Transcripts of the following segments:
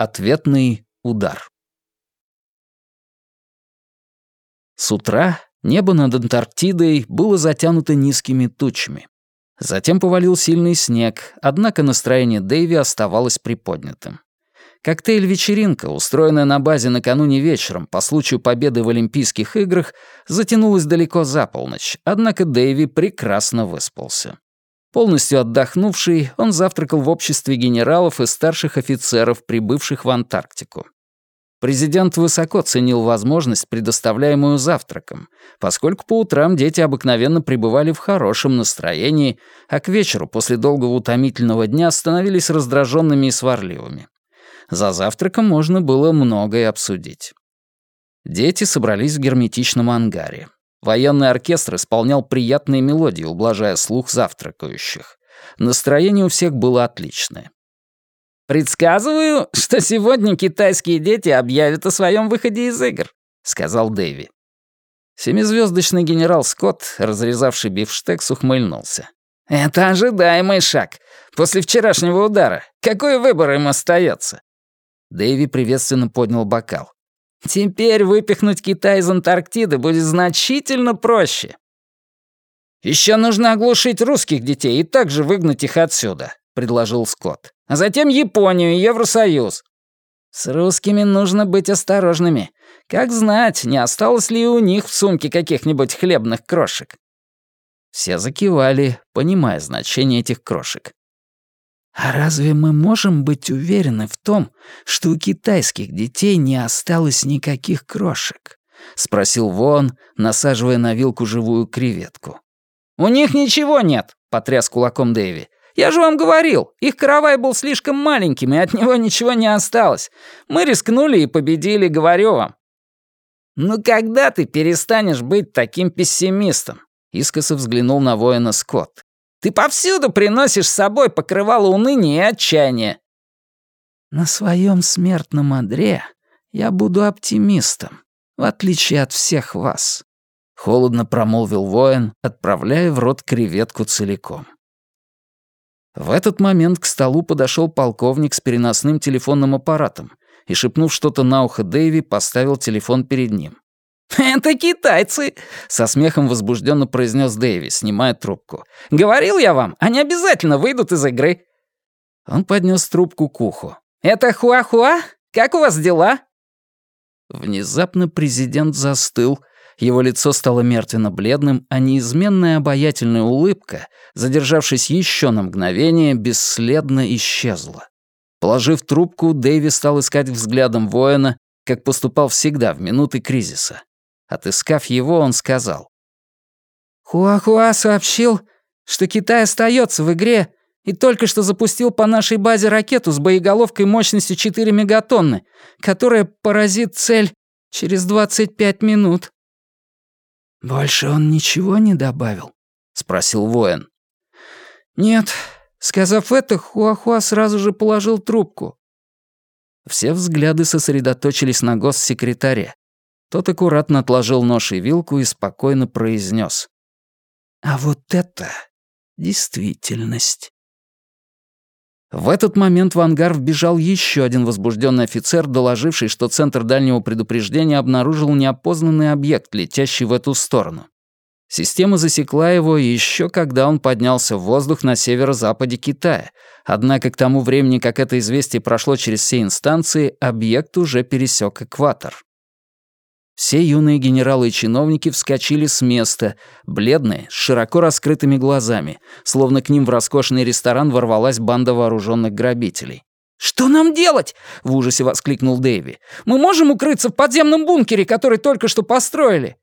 Ответный удар. С утра небо над Антарктидой было затянуто низкими тучами. Затем повалил сильный снег, однако настроение Дэйви оставалось приподнятым. Коктейль-вечеринка, устроенная на базе накануне вечером по случаю победы в Олимпийских играх, затянулась далеко за полночь, однако Дэйви прекрасно выспался. Полностью отдохнувший, он завтракал в обществе генералов и старших офицеров, прибывших в Антарктику. Президент высоко ценил возможность, предоставляемую завтраком, поскольку по утрам дети обыкновенно пребывали в хорошем настроении, а к вечеру после долгого утомительного дня становились раздраженными и сварливыми. За завтраком можно было многое обсудить. Дети собрались в герметичном ангаре. Военный оркестр исполнял приятные мелодии, ублажая слух завтракающих. Настроение у всех было отличное. «Предсказываю, что сегодня китайские дети объявят о своем выходе из игр», — сказал Дэви. Семизвездочный генерал Скотт, разрезавший бифштекс, ухмыльнулся. «Это ожидаемый шаг. После вчерашнего удара. Какой выбор им остается? Дэви приветственно поднял бокал. «Теперь выпихнуть Китай из Антарктиды будет значительно проще». «Еще нужно оглушить русских детей и также выгнать их отсюда», — предложил Скотт. «А затем Японию и Евросоюз». «С русскими нужно быть осторожными. Как знать, не осталось ли у них в сумке каких-нибудь хлебных крошек?» Все закивали, понимая значение этих крошек. А разве мы можем быть уверены в том, что у китайских детей не осталось никаких крошек? спросил Вон, насаживая на вилку живую креветку. У них ничего нет, потряс кулаком Дэви. Я же вам говорил, их каравай был слишком маленьким, и от него ничего не осталось. Мы рискнули и победили, говорю вам. Ну когда ты перестанешь быть таким пессимистом? Искоса взглянул на воина Скотт. Ты повсюду приносишь с собой покрывало уныния и отчаяния». «На своем смертном одре я буду оптимистом, в отличие от всех вас», — холодно промолвил воин, отправляя в рот креветку целиком. В этот момент к столу подошел полковник с переносным телефонным аппаратом и, шепнув что-то на ухо Дэйви, поставил телефон перед ним. «Это китайцы!» — со смехом возбужденно произнес Дэви, снимая трубку. «Говорил я вам, они обязательно выйдут из игры!» Он поднес трубку к уху. «Это Хуахуа? Как у вас дела?» Внезапно президент застыл, его лицо стало мертвенно-бледным, а неизменная обаятельная улыбка, задержавшись еще на мгновение, бесследно исчезла. Положив трубку, Дэви стал искать взглядом воина, как поступал всегда в минуты кризиса. Отыскав его, он сказал. «Хуахуа сообщил, что Китай остается в игре и только что запустил по нашей базе ракету с боеголовкой мощностью 4 мегатонны, которая поразит цель через 25 минут». «Больше он ничего не добавил?» — спросил воин. «Нет». Сказав это, Хуахуа сразу же положил трубку. Все взгляды сосредоточились на госсекретаре. Тот аккуратно отложил нож и вилку и спокойно произнес: «А вот это действительность». В этот момент в ангар вбежал еще один возбужденный офицер, доложивший, что центр дальнего предупреждения обнаружил неопознанный объект, летящий в эту сторону. Система засекла его еще когда он поднялся в воздух на северо-западе Китая, однако к тому времени, как это известие прошло через все инстанции, объект уже пересек экватор. Все юные генералы и чиновники вскочили с места, бледные, с широко раскрытыми глазами, словно к ним в роскошный ресторан ворвалась банда вооруженных грабителей. «Что нам делать?» — в ужасе воскликнул Дэйви. «Мы можем укрыться в подземном бункере, который только что построили?»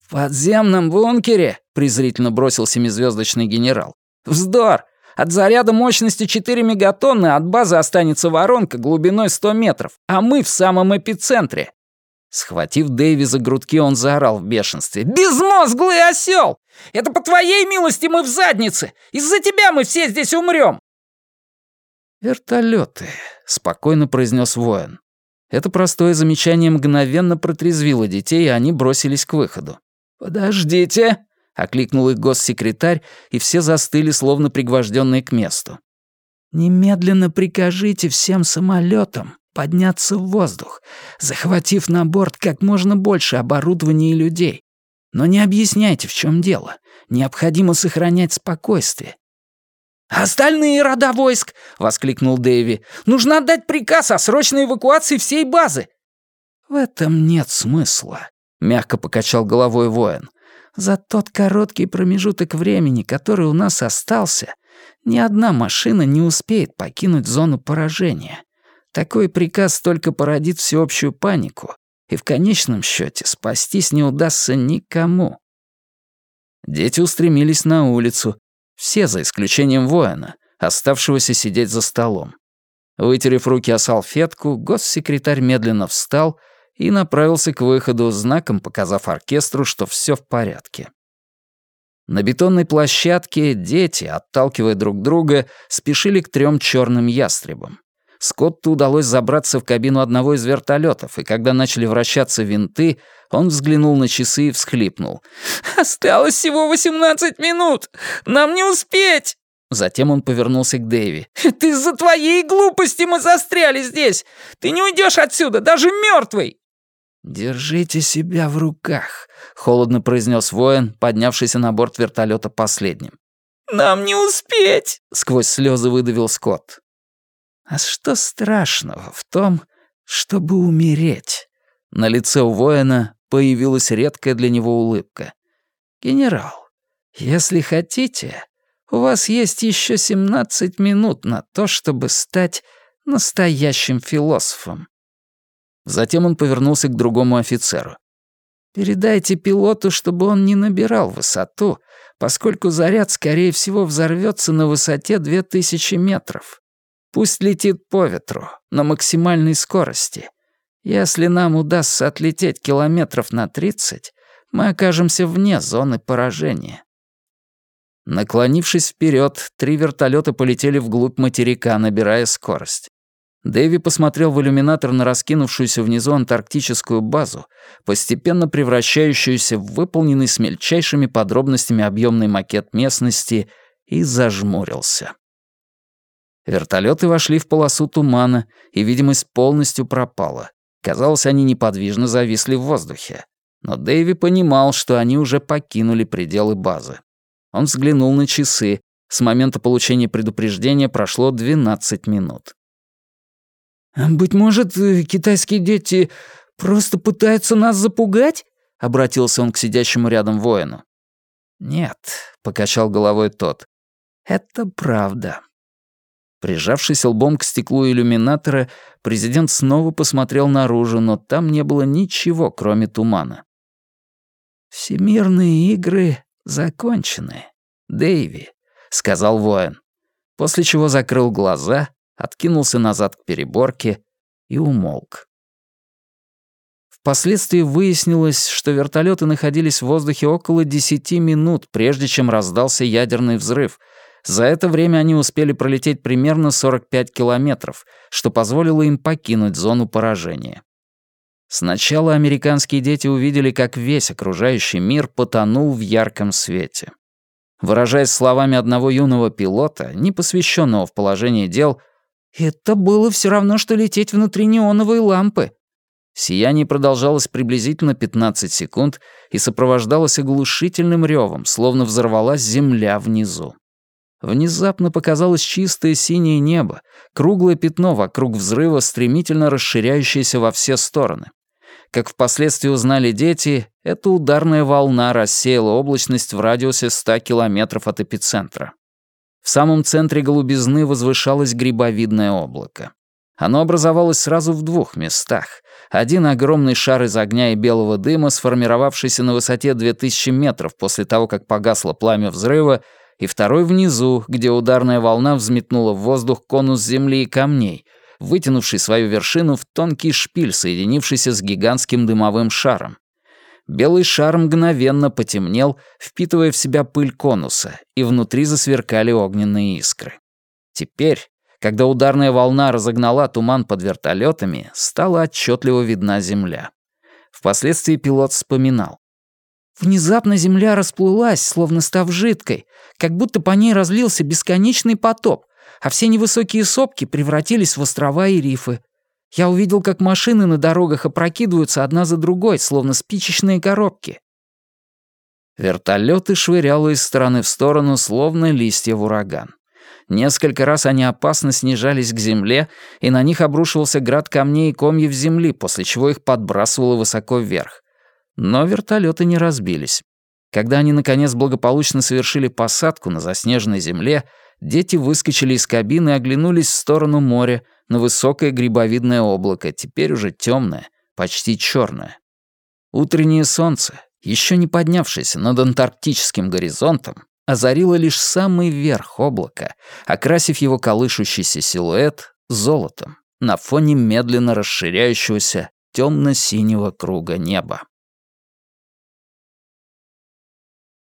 «В подземном бункере?» — презрительно бросил семизвездочный генерал. «Вздор! От заряда мощности 4 мегатонны от базы останется воронка глубиной 100 метров, а мы в самом эпицентре. Схватив Дэйви за грудки, он заорал в бешенстве. «Безмозглый осел! Это по твоей милости мы в заднице! Из-за тебя мы все здесь умрем!» «Вертолеты», — спокойно произнес воин. Это простое замечание мгновенно протрезвило детей, и они бросились к выходу. «Подождите!» — окликнул их госсекретарь, и все застыли, словно пригвожденные к месту. «Немедленно прикажите всем самолетам подняться в воздух, захватив на борт как можно больше оборудования и людей. Но не объясняйте, в чем дело. Необходимо сохранять спокойствие. «Остальные рода войск!» — воскликнул Дэви. «Нужно отдать приказ о срочной эвакуации всей базы!» «В этом нет смысла», — мягко покачал головой воин. «За тот короткий промежуток времени, который у нас остался, ни одна машина не успеет покинуть зону поражения. Такой приказ только породит всеобщую панику, и в конечном счете спастись не удастся никому. Дети устремились на улицу, все за исключением воина, оставшегося сидеть за столом. Вытерев руки о салфетку, госсекретарь медленно встал и направился к выходу, знаком показав оркестру, что все в порядке. На бетонной площадке дети, отталкивая друг друга, спешили к трем черным ястребам. Скотту удалось забраться в кабину одного из вертолетов, и когда начали вращаться винты, он взглянул на часы и всхлипнул. «Осталось всего 18 минут! Нам не успеть!» Затем он повернулся к Дэви. «Это из-за твоей глупости мы застряли здесь! Ты не уйдешь отсюда, даже мертвый!» «Держите себя в руках», — холодно произнес воин, поднявшийся на борт вертолета последним. «Нам не успеть!» — сквозь слезы выдавил Скотт. А что страшного в том, чтобы умереть? На лице у воина появилась редкая для него улыбка. «Генерал, если хотите, у вас есть еще 17 минут на то, чтобы стать настоящим философом». Затем он повернулся к другому офицеру. «Передайте пилоту, чтобы он не набирал высоту, поскольку заряд, скорее всего, взорвется на высоте 2000 метров. Пусть летит по ветру, на максимальной скорости. Если нам удастся отлететь километров на 30, мы окажемся вне зоны поражения. Наклонившись вперед, три вертолета полетели вглубь материка, набирая скорость. Дэви посмотрел в иллюминатор на раскинувшуюся внизу антарктическую базу, постепенно превращающуюся в выполненный с мельчайшими подробностями объемный макет местности, и зажмурился. Вертолеты вошли в полосу тумана, и видимость полностью пропала. Казалось, они неподвижно зависли в воздухе. Но Дэйви понимал, что они уже покинули пределы базы. Он взглянул на часы. С момента получения предупреждения прошло 12 минут. «Быть может, китайские дети просто пытаются нас запугать?» — обратился он к сидящему рядом воину. «Нет», — покачал головой тот. «Это правда. Прижавшись лбом к стеклу иллюминатора, президент снова посмотрел наружу, но там не было ничего, кроме тумана. «Всемирные игры закончены, Дэйви», — сказал воин, после чего закрыл глаза, откинулся назад к переборке и умолк. Впоследствии выяснилось, что вертолеты находились в воздухе около 10 минут, прежде чем раздался ядерный взрыв — за это время они успели пролететь примерно 45 километров, что позволило им покинуть зону поражения. Сначала американские дети увидели, как весь окружающий мир потонул в ярком свете. Выражаясь словами одного юного пилота, не посвященного в положение дел, «Это было все равно, что лететь внутри неоновой лампы». Сияние продолжалось приблизительно 15 секунд и сопровождалось оглушительным ревом, словно взорвалась земля внизу. Внезапно показалось чистое синее небо, круглое пятно вокруг взрыва, стремительно расширяющееся во все стороны. Как впоследствии узнали дети, эта ударная волна рассеяла облачность в радиусе 100 километров от эпицентра. В самом центре голубизны возвышалось грибовидное облако. Оно образовалось сразу в двух местах. Один огромный шар из огня и белого дыма, сформировавшийся на высоте 2000 метров после того, как погасло пламя взрыва, и второй внизу, где ударная волна взметнула в воздух конус земли и камней, вытянувший свою вершину в тонкий шпиль, соединившийся с гигантским дымовым шаром. Белый шар мгновенно потемнел, впитывая в себя пыль конуса, и внутри засверкали огненные искры. Теперь, когда ударная волна разогнала туман под вертолетами, стала отчетливо видна земля. Впоследствии пилот вспоминал. Внезапно земля расплылась, словно став жидкой, как будто по ней разлился бесконечный потоп, а все невысокие сопки превратились в острова и рифы. Я увидел, как машины на дорогах опрокидываются одна за другой, словно спичечные коробки. Вертолеты швыряло из стороны в сторону, словно листья в ураган. Несколько раз они опасно снижались к земле, и на них обрушивался град камней и комьев земли, после чего их подбрасывало высоко вверх. Но вертолеты не разбились. Когда они, наконец, благополучно совершили посадку на заснеженной земле, дети выскочили из кабины и оглянулись в сторону моря на высокое грибовидное облако, теперь уже темное, почти черное. Утреннее солнце, еще не поднявшееся над антарктическим горизонтом, озарило лишь самый верх облака, окрасив его колышущийся силуэт золотом на фоне медленно расширяющегося темно-синего круга неба.